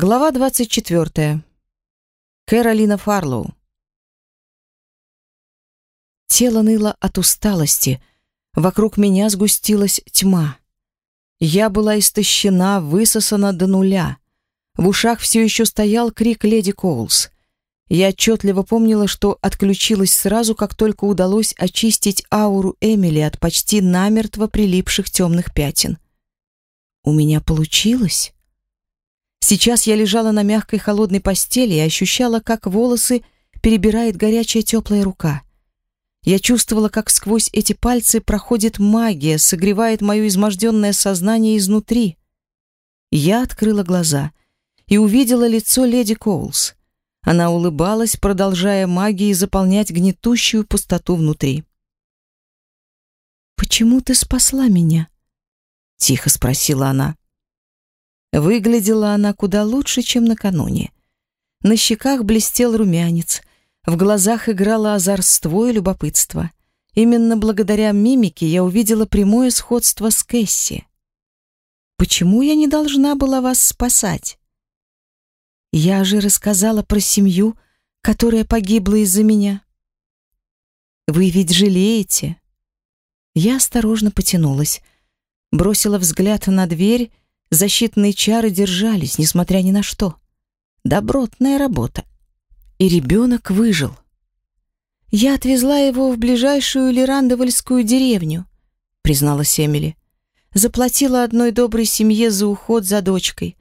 Глава 24. Кэролина Фарлоу. Тело ныло от усталости. Вокруг меня сгустилась тьма. Я была истощена, высосана до нуля. В ушах все еще стоял крик леди Коулс. Я отчетливо помнила, что отключилась сразу, как только удалось очистить ауру Эмили от почти намертво прилипших темных пятен. У меня получилось? Сейчас я лежала на мягкой холодной постели и ощущала, как волосы перебирает горячая теплая рука. Я чувствовала, как сквозь эти пальцы проходит магия, согревает мое изможденное сознание изнутри. Я открыла глаза и увидела лицо леди Коулс. Она улыбалась, продолжая магией заполнять гнетущую пустоту внутри. «Почему ты спасла меня?» — тихо спросила она. Выглядела она куда лучше, чем накануне. На щеках блестел румянец, в глазах играло озорство и любопытство. Именно благодаря мимике я увидела прямое сходство с Кэсси. Почему я не должна была вас спасать? Я же рассказала про семью, которая погибла из-за меня. Вы ведь жалеете? Я осторожно потянулась, бросила взгляд на дверь Защитные чары держались, несмотря ни на что. Добротная работа. И ребенок выжил. Я отвезла его в ближайшую Лирандовальскую деревню, призналась Эмили. Заплатила одной доброй семье за уход за дочкой.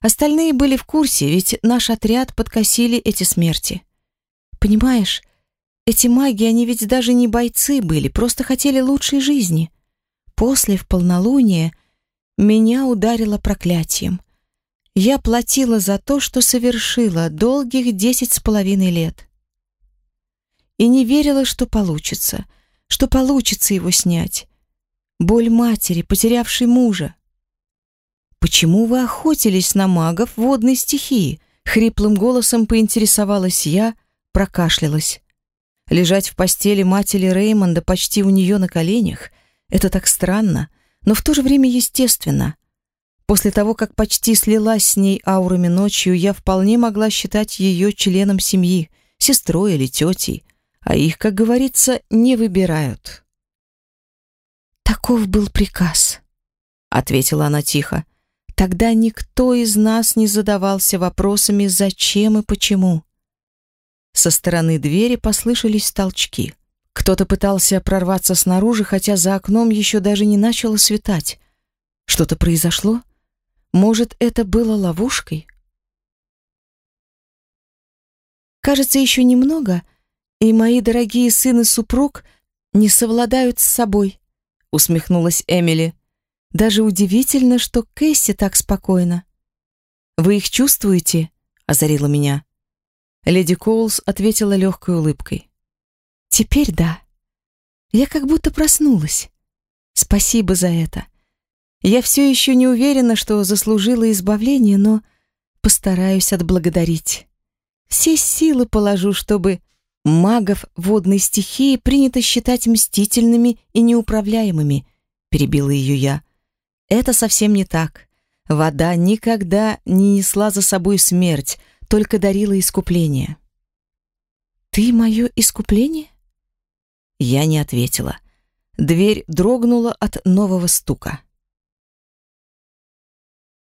Остальные были в курсе, ведь наш отряд подкосили эти смерти. Понимаешь, эти маги, они ведь даже не бойцы были, просто хотели лучшей жизни. После, в полнолуние, меня ударило проклятием. Я платила за то, что совершила долгих десять с половиной лет. И не верила, что получится, что получится его снять. Боль матери, потерявшей мужа. «Почему вы охотились на магов водной стихии?» Хриплым голосом поинтересовалась я, прокашлялась. Лежать в постели матери Реймонда почти у нее на коленях — это так странно — но в то же время естественно. После того, как почти слилась с ней аурами ночью, я вполне могла считать ее членом семьи, сестрой или тетей, а их, как говорится, не выбирают. «Таков был приказ», — ответила она тихо. «Тогда никто из нас не задавался вопросами, зачем и почему». Со стороны двери послышались толчки. Кто-то пытался прорваться снаружи, хотя за окном еще даже не начало светать. Что-то произошло? Может, это было ловушкой? Кажется, еще немного, и мои дорогие сын и супруг не совладают с собой, усмехнулась Эмили. Даже удивительно, что Кэсси так спокойна. Вы их чувствуете? озарила меня. Леди Коулс ответила легкой улыбкой. Теперь да. Я как будто проснулась. Спасибо за это. Я все еще не уверена, что заслужила избавление, но постараюсь отблагодарить. Все силы положу, чтобы магов водной стихии принято считать мстительными и неуправляемыми, перебила ее я. Это совсем не так. Вода никогда не несла за собой смерть, только дарила искупление. Ты мое искупление? Я не ответила. Дверь дрогнула от нового стука.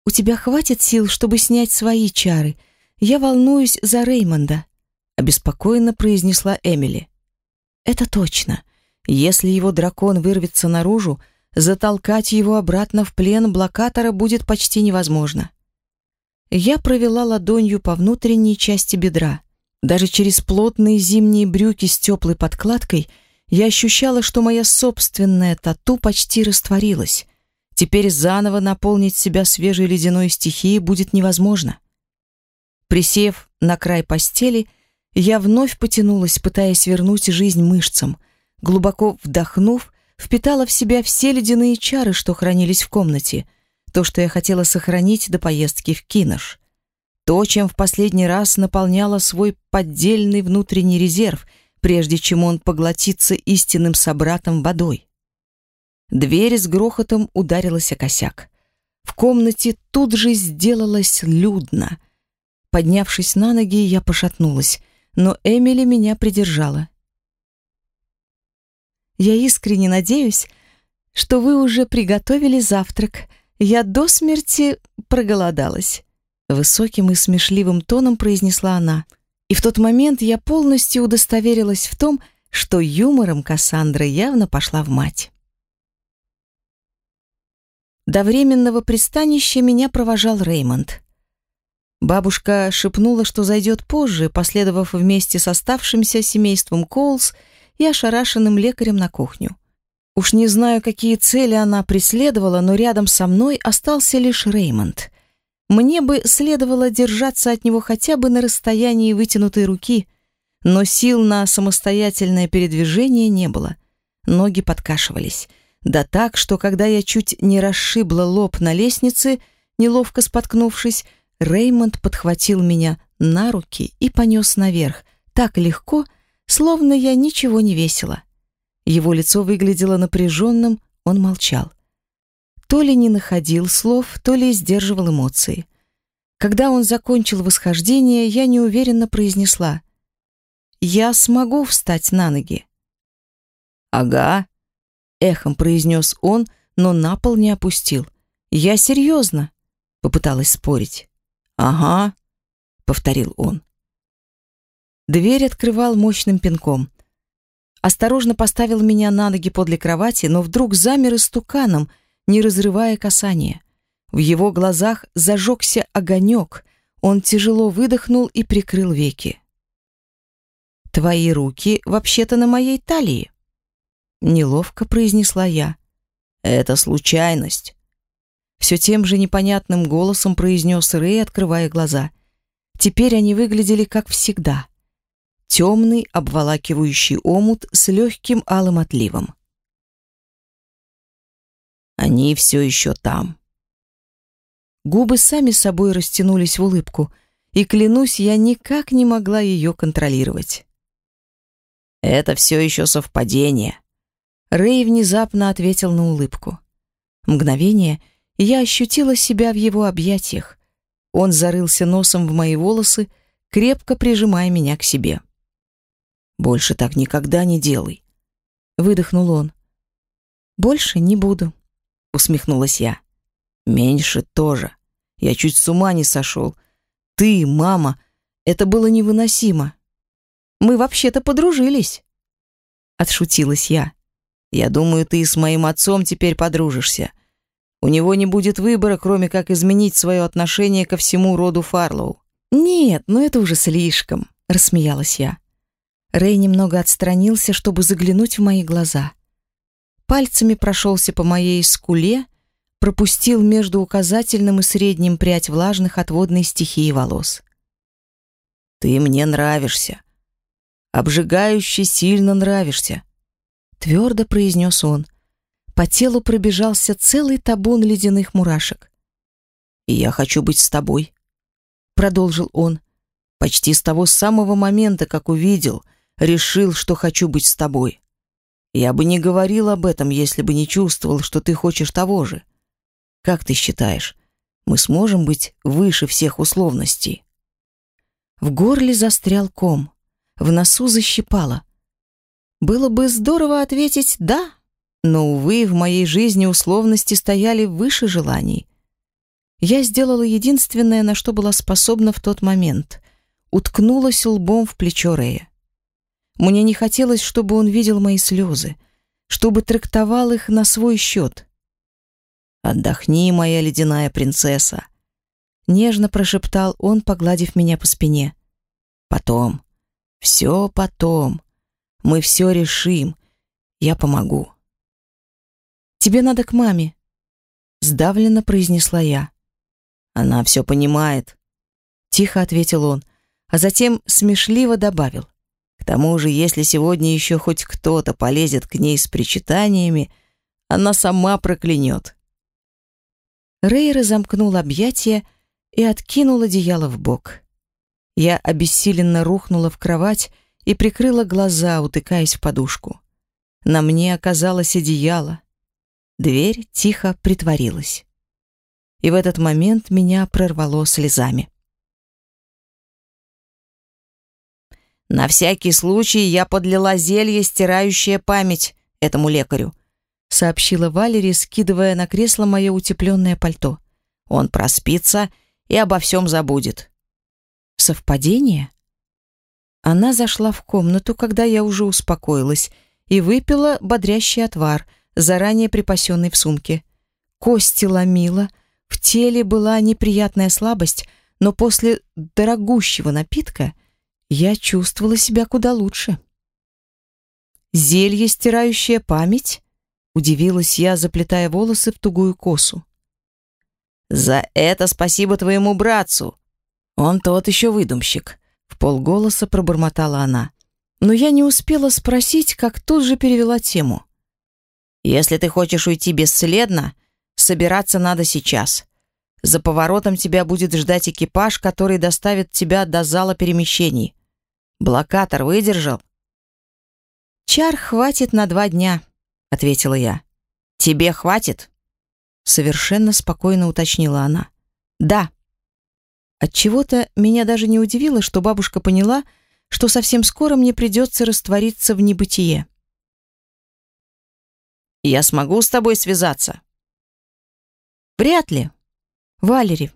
«У тебя хватит сил, чтобы снять свои чары? Я волнуюсь за Реймонда», — обеспокоенно произнесла Эмили. «Это точно. Если его дракон вырвется наружу, затолкать его обратно в плен блокатора будет почти невозможно». Я провела ладонью по внутренней части бедра. Даже через плотные зимние брюки с теплой подкладкой — я ощущала, что моя собственная тату почти растворилась. Теперь заново наполнить себя свежей ледяной стихией будет невозможно. Присев на край постели, я вновь потянулась, пытаясь вернуть жизнь мышцам. Глубоко вдохнув, впитала в себя все ледяные чары, что хранились в комнате, то, что я хотела сохранить до поездки в Кинош. То, чем в последний раз наполняла свой поддельный внутренний резерв — прежде чем он поглотится истинным собратом водой. Дверь с грохотом ударилась о косяк. В комнате тут же сделалось людно. Поднявшись на ноги, я пошатнулась, но Эмили меня придержала. «Я искренне надеюсь, что вы уже приготовили завтрак. Я до смерти проголодалась», — высоким и смешливым тоном произнесла она. И в тот момент я полностью удостоверилась в том, что юмором Кассандры явно пошла в мать. До временного пристанища меня провожал Реймонд. Бабушка шепнула, что зайдет позже, последовав вместе с оставшимся семейством Коулс и ошарашенным лекарем на кухню. Уж не знаю, какие цели она преследовала, но рядом со мной остался лишь Реймонд. Мне бы следовало держаться от него хотя бы на расстоянии вытянутой руки, но сил на самостоятельное передвижение не было. Ноги подкашивались. Да так, что когда я чуть не расшибла лоб на лестнице, неловко споткнувшись, Реймонд подхватил меня на руки и понес наверх, так легко, словно я ничего не весила. Его лицо выглядело напряженным, он молчал. То ли не находил слов, то ли сдерживал эмоции. Когда он закончил восхождение, я неуверенно произнесла «Я смогу встать на ноги». «Ага», эхом произнес он, но на пол не опустил. «Я серьезно», — попыталась спорить. «Ага», — повторил он. Дверь открывал мощным пинком. Осторожно поставил меня на ноги подле кровати, но вдруг замер истуканом, не разрывая касания. В его глазах зажегся огонек. Он тяжело выдохнул и прикрыл веки. «Твои руки вообще-то на моей талии», Неловко произнесла я. Это случайность. Все тем же непонятным голосом произнес Рэй, открывая глаза. Теперь они выглядели как всегда. Темный, обволакивающий омут с легким алым отливом. Они все еще там. Губы сами собой растянулись в улыбку, и, клянусь, я никак не могла ее контролировать. Это все еще совпадение. Рэй внезапно ответил на улыбку. Мгновение я ощутила себя в его объятиях. Он зарылся носом в мои волосы, крепко прижимая меня к себе. «Больше так никогда не делай», — выдохнул он. «Больше не буду», — усмехнулась я. «Меньше тоже. Я чуть с ума не сошел. Ты, мама, это было невыносимо. Мы вообще-то подружились», — отшутилась я. Я думаю, ты с моим отцом теперь подружишься. У него не будет выбора, кроме как изменить свое отношение ко всему роду Фарлоу. Нет, ну это уже слишком, рассмеялась я. Рэй немного отстранился, чтобы заглянуть в мои глаза. Пальцами прошелся по моей скуле, пропустил между указательным и средним прядь влажных от водной стихии волос. Ты мне нравишься. Обжигающе сильно нравишься твердо произнес он. По телу пробежался целый табун ледяных мурашек. «И я хочу быть с тобой», — продолжил он. «Почти с того самого момента, как увидел, решил, что хочу быть с тобой. Я бы не говорил об этом, если бы не чувствовал, что ты хочешь того же. Как ты считаешь, мы сможем быть выше всех условностей?» В горле застрял ком, в носу защипало — было бы здорово ответить «да», но, увы, в моей жизни условности стояли выше желаний. Я сделала единственное, на что была способна в тот момент. Уткнулась лбом в плечо Рея. Мне не хотелось, чтобы он видел мои слезы, чтобы трактовал их на свой счет. «Отдохни, моя ледяная принцесса», — нежно прошептал он, погладив меня по спине. «Потом, все потом, мы все решим. Я помогу. Тебе надо к маме, сдавленно произнесла я. Она все понимает, тихо ответил он, а затем смешливо добавил: к тому же, если сегодня еще хоть кто-то полезет к ней с причитаниями, она сама проклянет. Рэй разомкнул объятия и откинул одеяло в бок. Я обессиленно рухнула в кровать и прикрыла глаза, утыкаясь в подушку. На мне оказалось одеяло. Дверь тихо притворилась. и в этот момент меня прорвало слезами. На всякий случай я подлила зелье, стирающее память этому лекарю, сообщила Валерия, скидывая на кресло мое утепленное пальто. Он проспится и обо всем забудет. Совпадение? Она зашла в комнату, когда я уже успокоилась, и выпила бодрящий отвар, заранее припасенный в сумке. Кости ломила, в теле была неприятная слабость, но после дорогущего напитка я чувствовала себя куда лучше. «Зелье, стирающее память?» — удивилась я, заплетая волосы в тугую косу. «За это спасибо твоему братцу. Он тот еще выдумщик», — в полголоса пробормотала она. Но я не успела спросить, как тут же перевела тему. «Если ты хочешь уйти бесследно, собираться надо сейчас. За поворотом тебя будет ждать экипаж, который доставит тебя до зала перемещений. Блокатор выдержал?» «Чар хватит на два дня», — ответила я. «Тебе хватит?» Совершенно спокойно уточнила она. «Да». Отчего-то меня даже не удивило, что бабушка поняла, что совсем скоро мне придется раствориться в небытие. «Я смогу с тобой связаться?» «Вряд ли. Валери,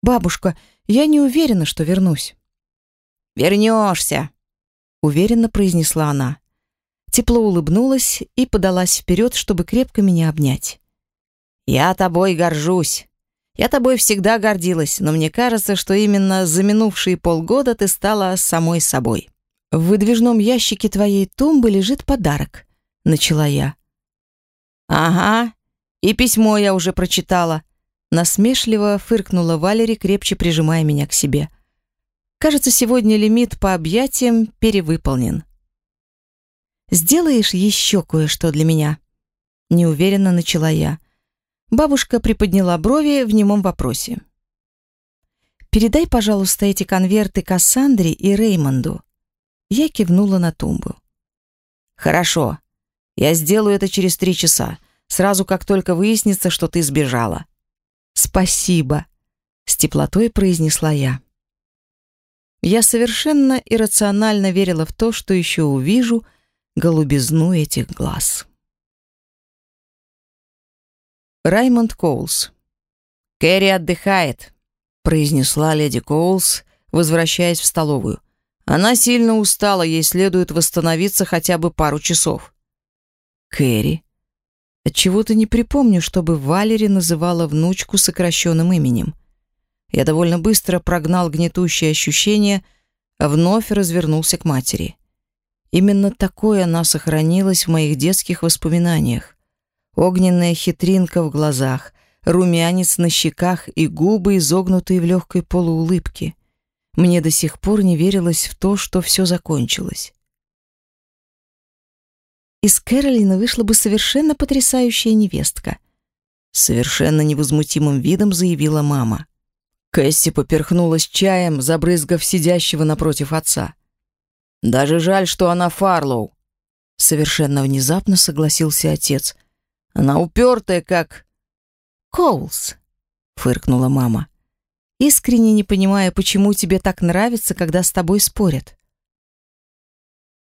бабушка, я не уверена, что вернусь». «Вернешься», — уверенно произнесла она. Тепло улыбнулась и подалась вперед, чтобы крепко меня обнять. «Я тобой горжусь. Я тобой всегда гордилась, но мне кажется, что именно за минувшие полгода ты стала самой собой». «В выдвижном ящике твоей тумбы лежит подарок», — начала я. «Ага, и письмо я уже прочитала», — насмешливо фыркнула Валери, крепче прижимая меня к себе. Кажется, сегодня лимит по объятиям перевыполнен. «Сделаешь еще кое-что для меня?» Неуверенно начала я. Бабушка приподняла брови в немом вопросе. «Передай, пожалуйста, эти конверты Кассандре и Реймонду». Я кивнула на тумбу. «Хорошо. Я сделаю это через три часа, сразу как только выяснится, что ты сбежала». «Спасибо», — с теплотой произнесла я. Я совершенно иррационально верила в то, что еще увижу голубизну этих глаз. Раймонд Коулс. «Кэрри отдыхает», — произнесла леди Коулс, возвращаясь в столовую. «Она сильно устала, ей следует восстановиться хотя бы пару часов». «Кэрри?» Отчего-то не припомню, чтобы Валери называла внучку сокращенным именем. Я довольно быстро прогнал гнетущее ощущение, а вновь развернулся к матери. Именно такое она сохранилась в моих детских воспоминаниях. Огненная хитринка в глазах, румянец на щеках и губы, изогнутые в легкой полуулыбке. Мне до сих пор не верилось в то, что все закончилось. Из Кэролина вышла бы совершенно потрясающая невестка. Совершенно невозмутимым видом заявила мама. Кэсси поперхнулась чаем, забрызгав сидящего напротив отца. «Даже жаль, что она Фарлоу», — совершенно внезапно согласился отец. «Она упертая, как...» «Коулс», — фыркнула мама, искренне не понимая, почему тебе так нравится, когда с тобой спорят.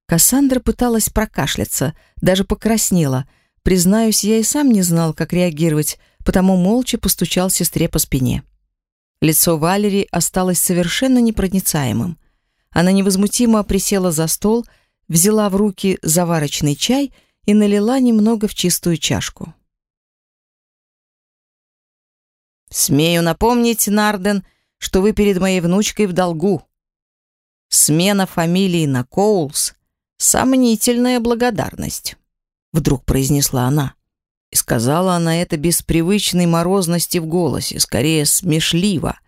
Кассандра пыталась прокашляться, даже покраснела. Признаюсь, я и сам не знал, как реагировать, потому молча постучал сестре по спине. Лицо Валери осталось совершенно непроницаемым. Она невозмутимо присела за стол, взяла в руки заварочный чай и налила немного в чистую чашку. «Смею напомнить, Нарден, что вы перед моей внучкой в долгу. Смена фамилии на Коулс — сомнительная благодарность», — вдруг произнесла она. И сказала она это без привычной морозности в голосе, скорее смешливо.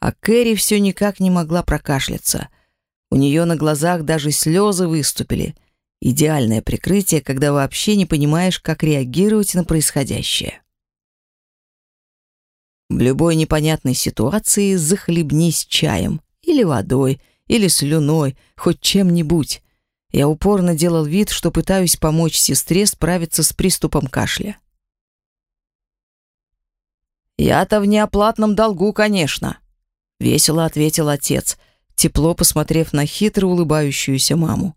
А Кэрри все никак не могла прокашляться. У нее на глазах даже слезы выступили. Идеальное прикрытие, когда вообще не понимаешь, как реагировать на происходящее. В любой непонятной ситуации захлебнись чаем или водой, или слюной, хоть чем-нибудь. Я упорно делал вид, что пытаюсь помочь сестре справиться с приступом кашля. «Я-то в неоплатном долгу, конечно», — весело ответил отец, тепло посмотрев на хитро улыбающуюся маму.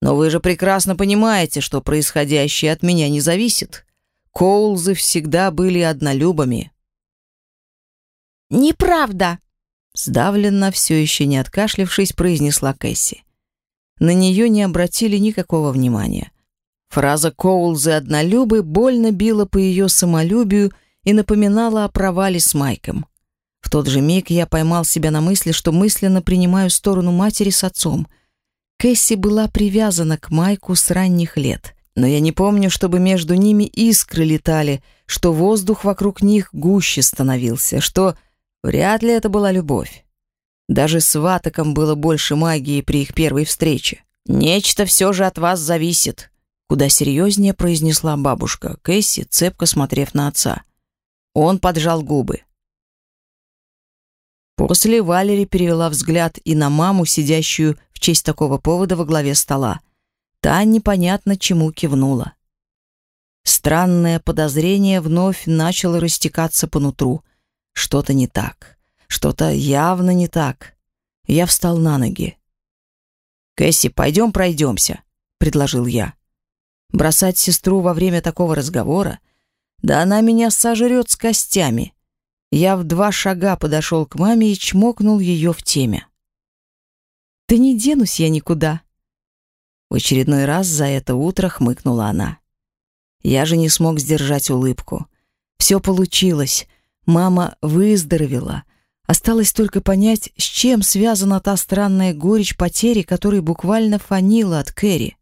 «Но вы же прекрасно понимаете, что происходящее от меня не зависит. Коулзы всегда были однолюбами». «Неправда!» Сдавленно, все еще не откашлившись, произнесла Кэсси. На нее не обратили никакого внимания. Фраза «Коулзы однолюбы» больно била по ее самолюбию и напоминала о провале с Майком. В тот же миг я поймал себя на мысли, что мысленно принимаю сторону матери с отцом. Кэсси была привязана к Майку с ранних лет, но я не помню, чтобы между ними искры летали, что воздух вокруг них гуще становился, что вряд ли это была любовь. Даже с Ватаком было больше магии при их первой встрече. «Нечто все же от вас зависит», — куда серьезнее произнесла бабушка Кэсси, цепко смотрев на отца. Он поджал губы. После Валери перевела взгляд и на маму, сидящую в честь такого повода во главе стола. Та непонятно чему кивнула. Странное подозрение вновь начало растекаться по нутру. Что-то не так. Что-то явно не так. Я встал на ноги. «Кэсси, пойдем пройдемся», — предложил я. Бросать сестру во время такого разговора — да она меня сожрет с костями. Я в два шага подошел к маме и чмокнул ее в теме. «Да не денусь я никуда». В очередной раз за это утро хмыкнула она. Я же не смог сдержать улыбку. Все получилось. Мама выздоровела. Осталось только понять, с чем связана та странная горечь потери, которая буквально фанила от Кэрри.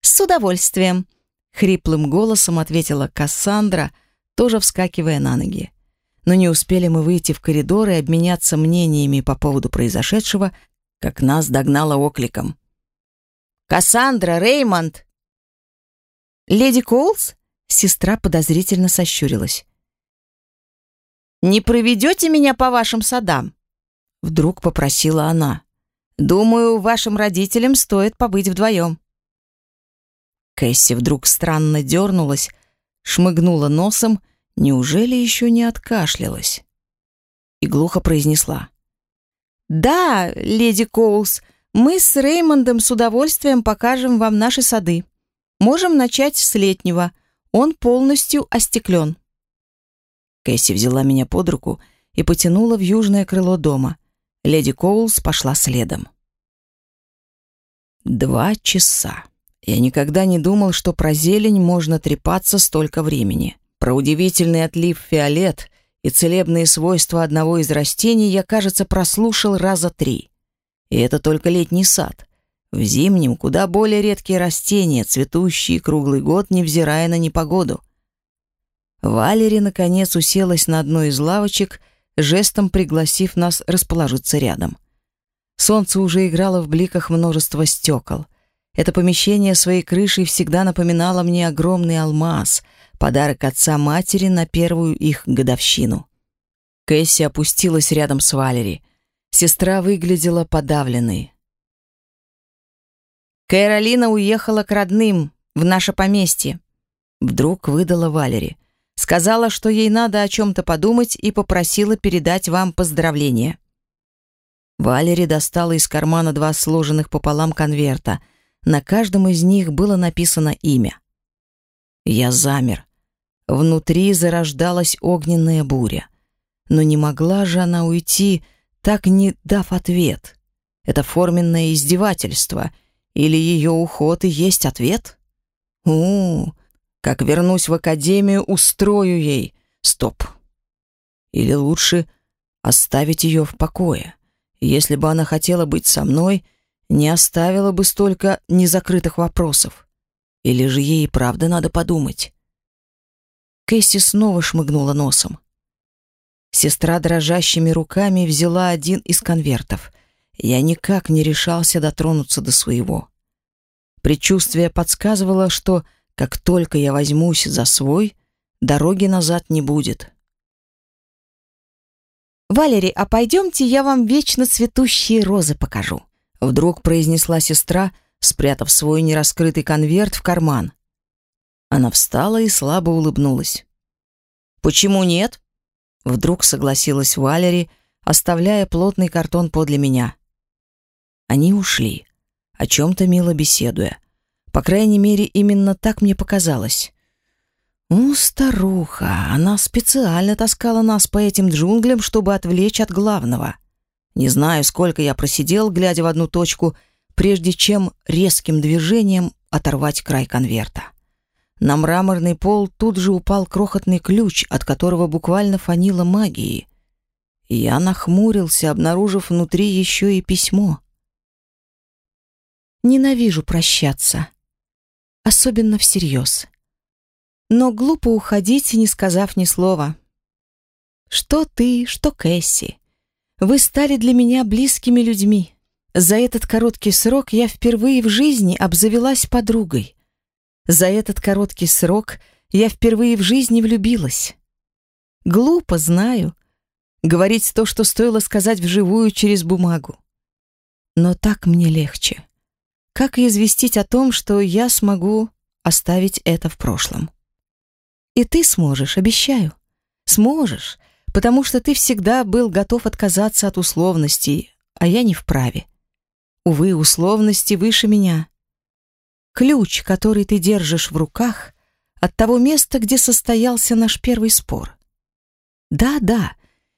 «С удовольствием», Хриплым голосом ответила Кассандра, тоже вскакивая на ноги. Но не успели мы выйти в коридор и обменяться мнениями по поводу произошедшего, как нас догнала окликом. «Кассандра! Реймонд!» «Леди Коулс?» Сестра подозрительно сощурилась. «Не проведете меня по вашим садам?» Вдруг попросила она. «Думаю, вашим родителям стоит побыть вдвоем». Кэсси вдруг странно дернулась, шмыгнула носом, неужели еще не откашлялась? И глухо произнесла. «Да, леди Коулс, мы с Реймондом с удовольствием покажем вам наши сады. Можем начать с летнего. Он полностью остеклен». Кэсси взяла меня под руку и потянула в южное крыло дома. Леди Коулс пошла следом. Два часа. Я никогда не думал, что про зелень можно трепаться столько времени. Про удивительный отлив фиолет и целебные свойства одного из растений я, кажется, прослушал раза три. И это только летний сад. В зимнем куда более редкие растения, цветущие круглый год, невзирая на непогоду. Валери, наконец, уселась на одной из лавочек, жестом пригласив нас расположиться рядом. Солнце уже играло в бликах множества стекол. Это помещение своей крышей всегда напоминало мне огромный алмаз, подарок отца матери на первую их годовщину. Кэсси опустилась рядом с Валери. Сестра выглядела подавленной. «Кэролина уехала к родным, в наше поместье», — вдруг выдала Валери. Сказала, что ей надо о чем-то подумать и попросила передать вам поздравления. Валери достала из кармана два сложенных пополам конверта — на каждом из них было написано имя. Я замер. Внутри зарождалась огненная буря. Но не могла же она уйти, так не дав ответ. Это форменное издевательство. Или ее уход и есть ответ? у, -у как вернусь в академию, устрою ей. Стоп. Или лучше оставить ее в покое. Если бы она хотела быть со мной, не оставила бы столько незакрытых вопросов. Или же ей правда надо подумать? Кэсси снова шмыгнула носом. Сестра дрожащими руками взяла один из конвертов. Я никак не решался дотронуться до своего. Предчувствие подсказывало, что как только я возьмусь за свой, дороги назад не будет. «Валери, а пойдемте, я вам вечно цветущие розы покажу», Вдруг произнесла сестра, спрятав свой нераскрытый конверт в карман. Она встала и слабо улыбнулась. «Почему нет?» Вдруг согласилась Валери, оставляя плотный картон подле меня. Они ушли, о чем-то мило беседуя. По крайней мере, именно так мне показалось. Ну, старуха, она специально таскала нас по этим джунглям, чтобы отвлечь от главного. Не знаю, сколько я просидел, глядя в одну точку, прежде чем резким движением оторвать край конверта. На мраморный пол тут же упал крохотный ключ, от которого буквально фанило магией. Я нахмурился, обнаружив внутри еще и письмо. Ненавижу прощаться. Особенно всерьез. Но глупо уходить, не сказав ни слова. Что ты, что Кэсси. Вы стали для меня близкими людьми. За этот короткий срок я впервые в жизни обзавелась подругой. За этот короткий срок я впервые в жизни влюбилась. Глупо, знаю. Говорить то, что стоило сказать вживую через бумагу. Но так мне легче. Как известить о том, что я смогу оставить это в прошлом? И ты сможешь, обещаю. Сможешь, потому что ты всегда был готов отказаться от условностей, а я не вправе. Увы, условности выше меня. Ключ, который ты держишь в руках, от того места, где состоялся наш первый спор. Да, да,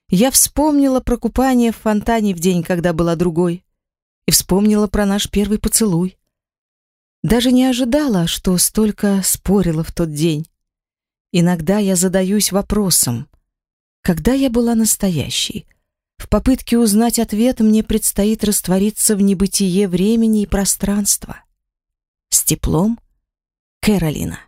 я вспомнила про купание в фонтане в день, когда была другой, и вспомнила про наш первый поцелуй. Даже не ожидала, что столько спорила в тот день. Иногда я задаюсь вопросом, когда я была настоящей? В попытке узнать ответ мне предстоит раствориться в небытие времени и пространства. С теплом, Кэролина.